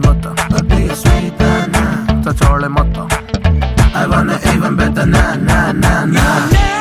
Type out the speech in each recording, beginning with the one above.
Moto. Sto ciò le moto. I wanna even better, nah, nah, na na.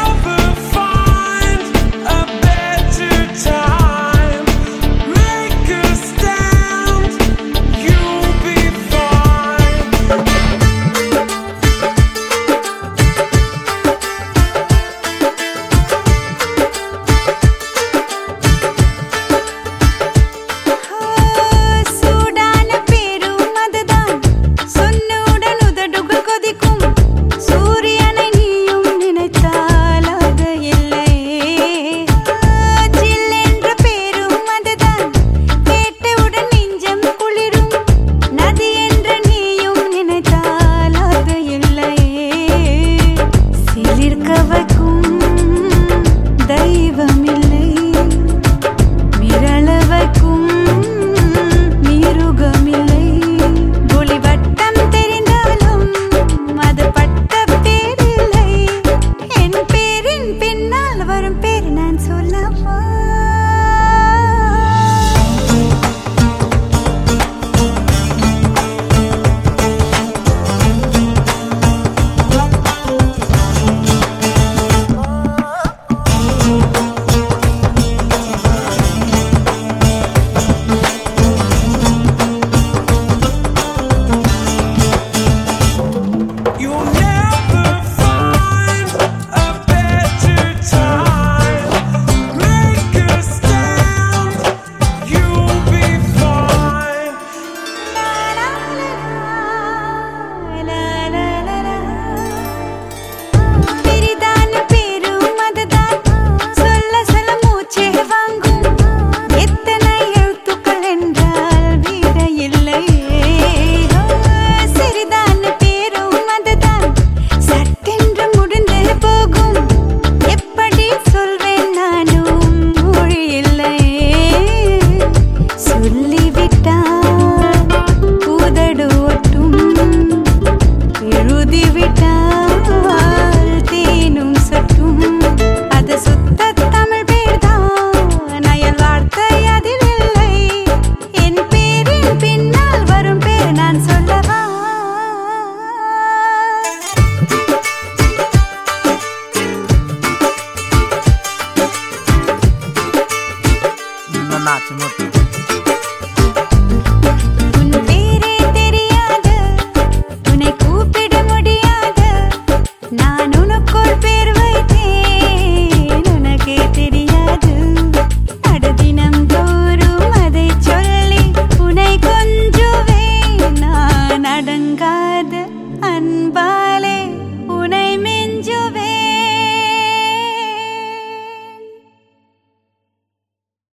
什么比？